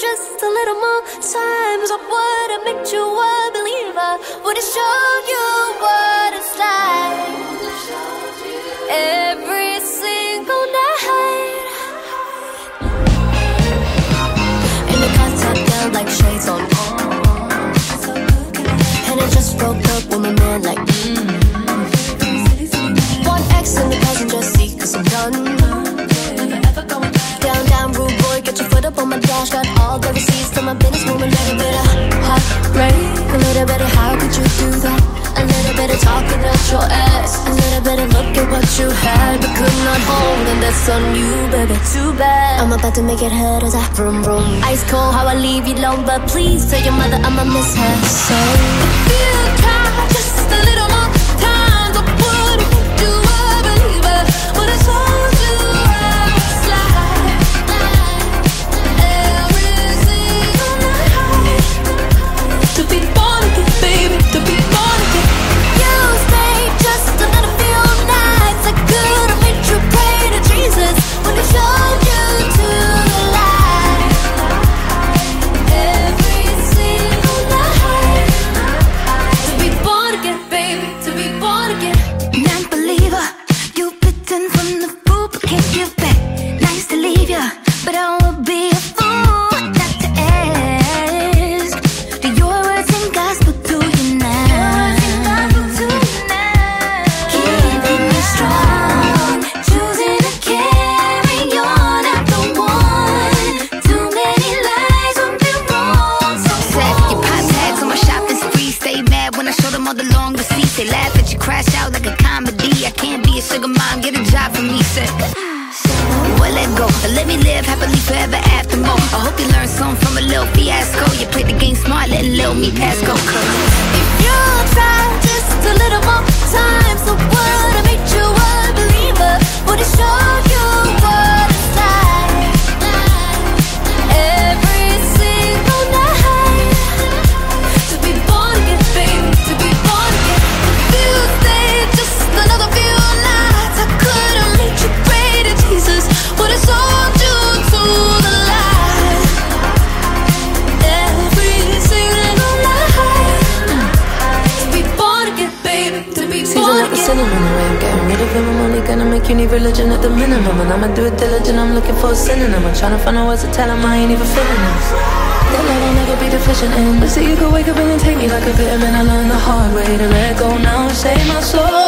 just a little more times, I would have made you a believer. Would have showed you what it's like every single night. And the up down like shades on. And I just broke up with my man, like. Mm. One X in the passenger seat, cause I'm done. Down, down, rude boy, get your foot up on my dash. Got all the receipts to my business, moving little bit of heartbreak. A little bit of how could you do that? A little bit of talking out your ass. A little bit of look at what you had, but could not hold. And that's on you, baby. Too bad. I'm about to make it hurt as I vroom vroom. Ice cold, how I leave you alone, but please tell your mother I'ma miss her. So sugar mom, get a job for me. Said, well, let go. Let me live happily forever after more. I hope you learned something from a little fiasco. You played the game smart, letting little me pass go. Cause Season at the cinnamon away. I'm getting rid of him. I'm only gonna make you need religion at the minimum. And I'ma do it diligent. I'm looking for a synonym. I'm trying to find a words to tell him I ain't even feeling this. That love I'll never be deficient in. But see, you could wake up and then take me like a vitamin. I learned the hard way to let go now and save my soul.